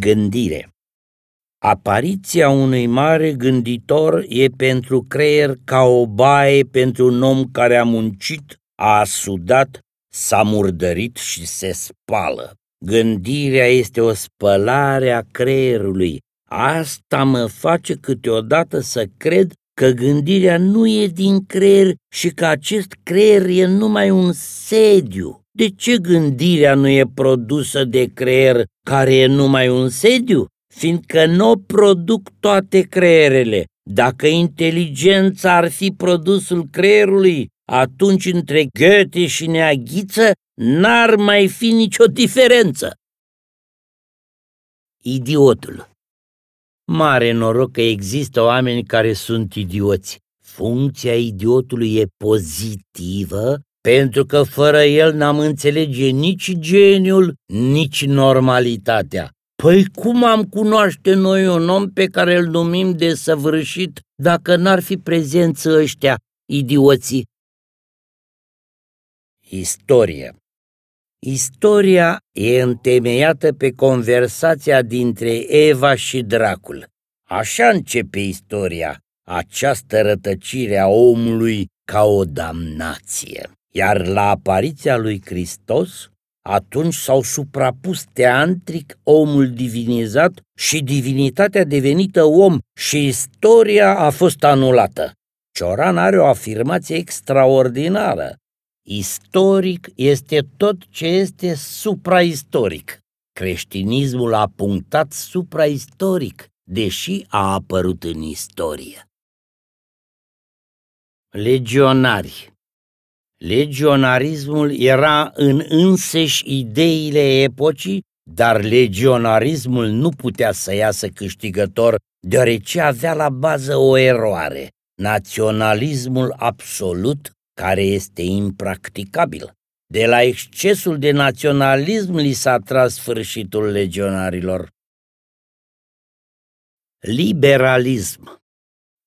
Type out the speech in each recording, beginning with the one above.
Gândire Apariția unui mare gânditor e pentru creier ca o baie pentru un om care a muncit, a sudat, s-a murdărit și se spală. Gândirea este o spălare a creierului. Asta mă face câteodată să cred că gândirea nu e din creier și că acest creier e numai un sediu. De ce gândirea nu e produsă de creier care e numai un sediu? Fiindcă nu produc toate creierele. Dacă inteligența ar fi produsul creierului, atunci între Goethe și Neaghiță n-ar mai fi nicio diferență. Idiotul Mare noroc că există oameni care sunt idioți. Funcția idiotului e pozitivă pentru că fără el n-am înțelege nici geniul, nici normalitatea. Păi cum am cunoaște noi un om pe care îl numim de săvârșit dacă n-ar fi prezență ăștia, idioții? Istorie Istoria e întemeiată pe conversația dintre Eva și dracul. Așa începe istoria, această rătăcire a omului ca o damnație. Iar la apariția lui Hristos, atunci s-au suprapus teantric omul divinizat și divinitatea devenită om și istoria a fost anulată. Cioran are o afirmație extraordinară. Istoric este tot ce este supraistoric. Creștinismul a punctat supraistoric, deși a apărut în istorie. Legionari Legionarismul era în înseși ideile epocii, dar legionarismul nu putea să iasă câștigător, deoarece avea la bază o eroare, naționalismul absolut care este impracticabil. De la excesul de naționalism li s-a tras sfârșitul legionarilor. Liberalism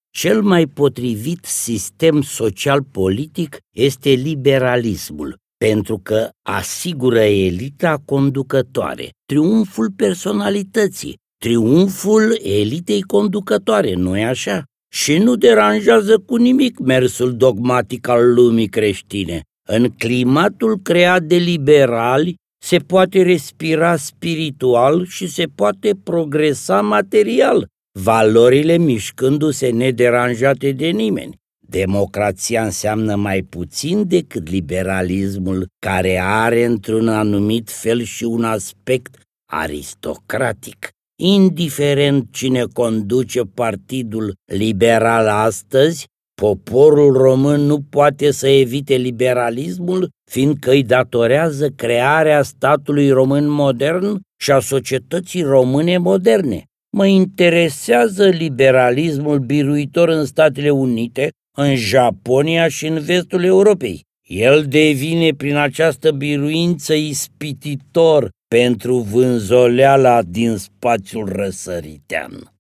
Cel mai potrivit sistem social-politic este liberalismul, pentru că asigură elita conducătoare, triumful personalității, triumful elitei conducătoare, nu-i așa? Și nu deranjează cu nimic mersul dogmatic al lumii creștine. În climatul creat de liberali se poate respira spiritual și se poate progresa material, valorile mișcându-se nederanjate de nimeni. Democrația înseamnă mai puțin decât liberalismul, care are într-un anumit fel și un aspect aristocratic indiferent cine conduce Partidul Liberal astăzi, poporul român nu poate să evite liberalismul, fiindcă îi datorează crearea statului român modern și a societății române moderne. Mă interesează liberalismul biruitor în Statele Unite, în Japonia și în vestul Europei. El devine prin această biruință ispititor pentru vânzoleala din spațiul răsăritean.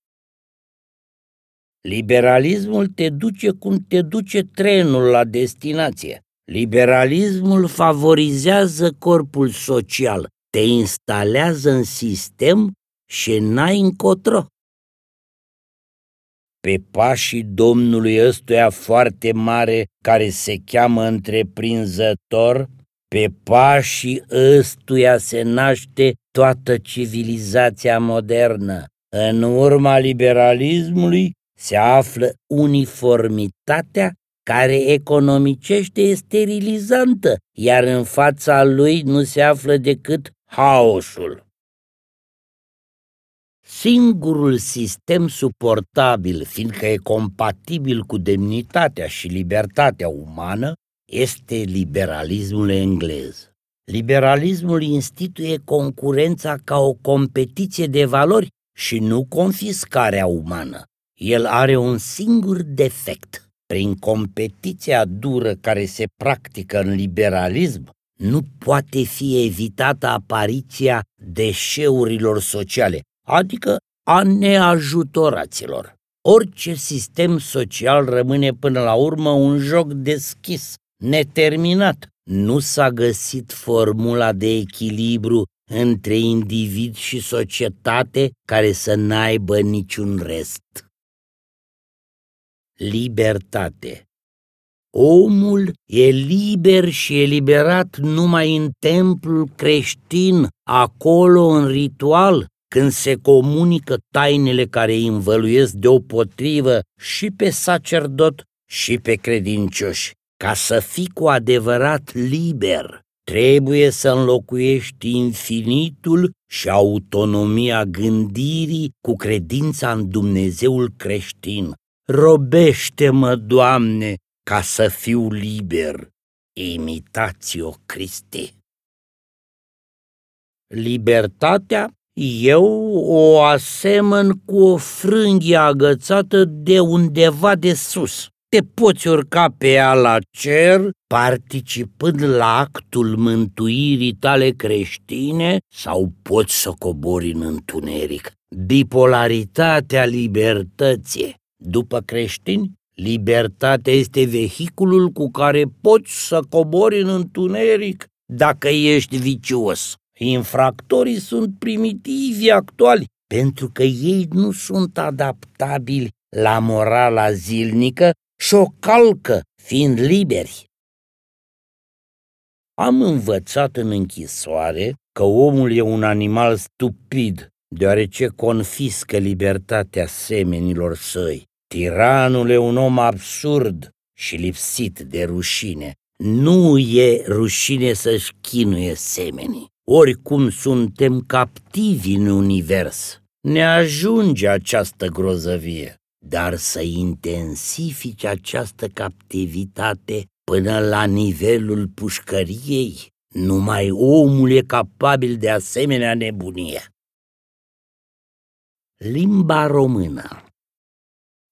Liberalismul te duce cum te duce trenul la destinație. Liberalismul favorizează corpul social, te instalează în sistem și n-ai încotro. Pe pașii domnului ăstuia foarte mare, care se cheamă întreprinzător, pe pașii ăstuia se naște toată civilizația modernă. În urma liberalismului se află uniformitatea care economicește sterilizantă, iar în fața lui nu se află decât haosul. Singurul sistem suportabil, fiindcă e compatibil cu demnitatea și libertatea umană, este liberalismul englez. Liberalismul instituie concurența ca o competiție de valori și nu confiscarea umană. El are un singur defect. Prin competiția dură care se practică în liberalism, nu poate fi evitată apariția deșeurilor sociale, adică a neajutoraților. Orice sistem social rămâne până la urmă un joc deschis, neterminat. Nu s-a găsit formula de echilibru între individ și societate care să n-aibă niciun rest. Libertate Omul e liber și eliberat numai în templul creștin, acolo în ritual, când se comunică tainele care îi învăluiesc deopotrivă și pe sacerdot și pe credincioși. Ca să fii cu adevărat liber, trebuie să înlocuiești infinitul și autonomia gândirii cu credința în Dumnezeul creștin. Robește-mă, Doamne, ca să fiu liber. Imitatio Christi. Libertatea eu o asemăn cu o frânghie agățată de undeva de sus. Te poți urca pe ea la cer, participând la actul mântuirii tale creștine, sau poți să cobori în întuneric. Bipolaritatea libertății. După creștini, libertatea este vehiculul cu care poți să cobori în întuneric dacă ești vicios. Infractorii sunt primitivi actuali pentru că ei nu sunt adaptabili la morala zilnică și o calcă fiind liberi. Am învățat în închisoare că omul e un animal stupid, deoarece confiscă libertatea semenilor săi. Tiranul e un om absurd și lipsit de rușine. Nu e rușine să-și chinuie semenii. Oricum suntem captivi în univers. Ne ajunge această grozăvie, dar să intensifici această captivitate până la nivelul pușcăriei, numai omul e capabil de asemenea nebunie. Limba română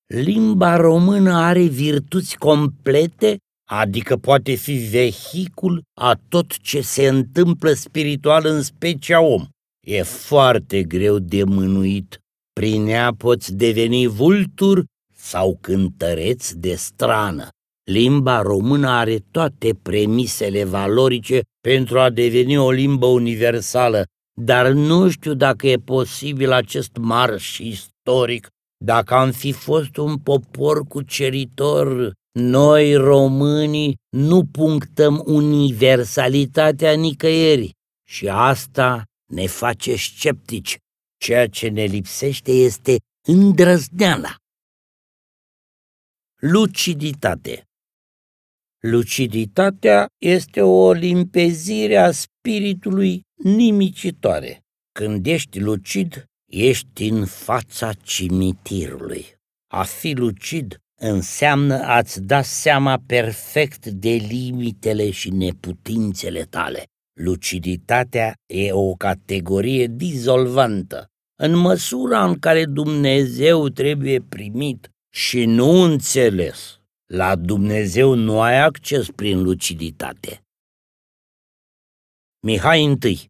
Limba română are virtuți complete adică poate fi vehicul a tot ce se întâmplă spiritual în specia om. E foarte greu de mânuit. Prin ea poți deveni vultur sau cântăreț de strană. Limba română are toate premisele valorice pentru a deveni o limbă universală, dar nu știu dacă e posibil acest marș istoric, dacă am fi fost un popor cuceritor noi, românii, nu punctăm universalitatea nicăieri și asta ne face sceptici. Ceea ce ne lipsește este îndrăzneala. Luciditate Luciditatea este o limpezire a spiritului nimicitoare. Când ești lucid, ești în fața cimitirului. A fi lucid înseamnă a-ți da seama perfect de limitele și neputințele tale. Luciditatea e o categorie dizolvantă. În măsura în care Dumnezeu trebuie primit și nu înțeles, la Dumnezeu nu ai acces prin luciditate. Mihai I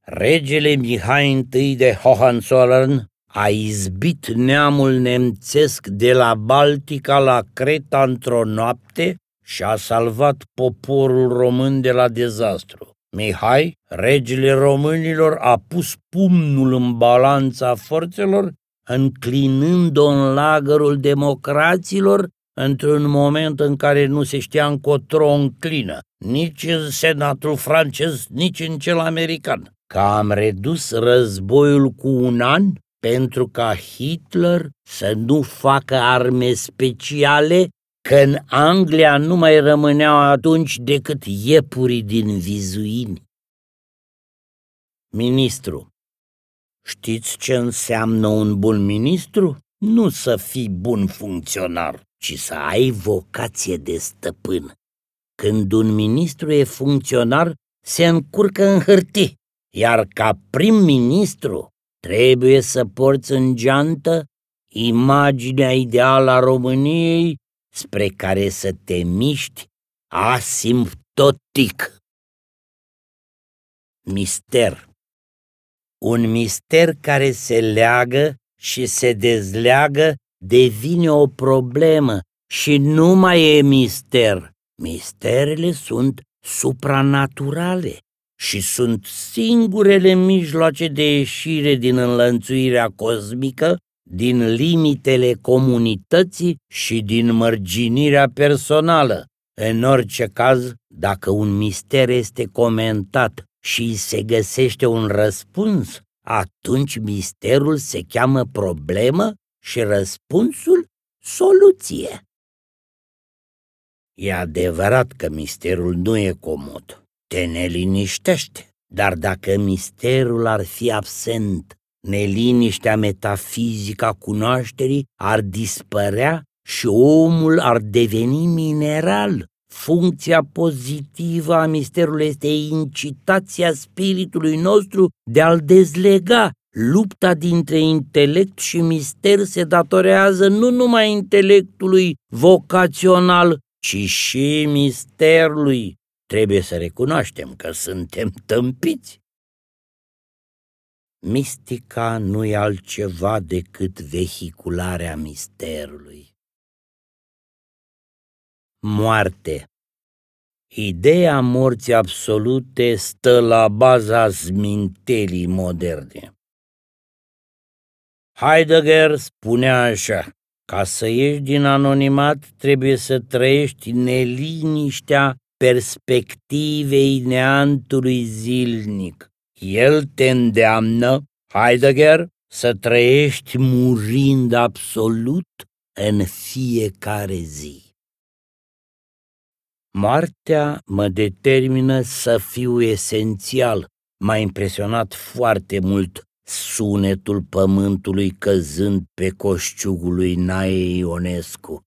Regele Mihai I de Hohenzollern a izbit neamul nemțesc de la Baltica la Creta într-o noapte și a salvat poporul român de la dezastru. Mihai, regele românilor, a pus pumnul în balanța forțelor, înclinând-o în lagărul democraților într-un moment în care nu se știa încotro înclină, nici în senatul francez, nici în cel american. Că am redus războiul cu un an, pentru ca Hitler să nu facă arme speciale, că în Anglia nu mai rămâneau atunci decât iepurii din vizuini. Ministru Știți ce înseamnă un bun ministru? Nu să fii bun funcționar, ci să ai vocație de stăpân. Când un ministru e funcționar, se încurcă în hârtii, iar ca prim-ministru Trebuie să porți în geantă imaginea ideală a României spre care să te miști asimptotic. Mister Un mister care se leagă și se dezleagă devine o problemă și nu mai e mister. Misterele sunt supranaturale și sunt singurele mijloace de ieșire din înlănțuirea cosmică, din limitele comunității și din mărginirea personală. În orice caz, dacă un mister este comentat și se găsește un răspuns, atunci misterul se cheamă problemă și răspunsul soluție. E adevărat că misterul nu e comod, te neliniștește, dar dacă misterul ar fi absent, neliniștea metafizică a cunoașterii ar dispărea și omul ar deveni mineral. Funcția pozitivă a misterului este incitația spiritului nostru de a-l dezlega. Lupta dintre intelect și mister se datorează nu numai intelectului vocațional, ci și misterului. Trebuie să recunoaștem că suntem tâmpiți. Mistica nu e altceva decât vehicularea misterului. Moarte Ideea morții absolute stă la baza zmintelii moderne. Heidegger spunea așa, ca să ieși din anonimat trebuie să trăiești neliniștea perspectivei neantului zilnic. El te îndeamnă, Heidegger, să trăiești murind absolut în fiecare zi. Moartea mă determină să fiu esențial. M-a impresionat foarte mult sunetul pământului căzând pe coșciugul lui Nae Ionescu.